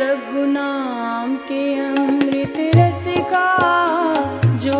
प्रभुनाम के अमृत रसिका जो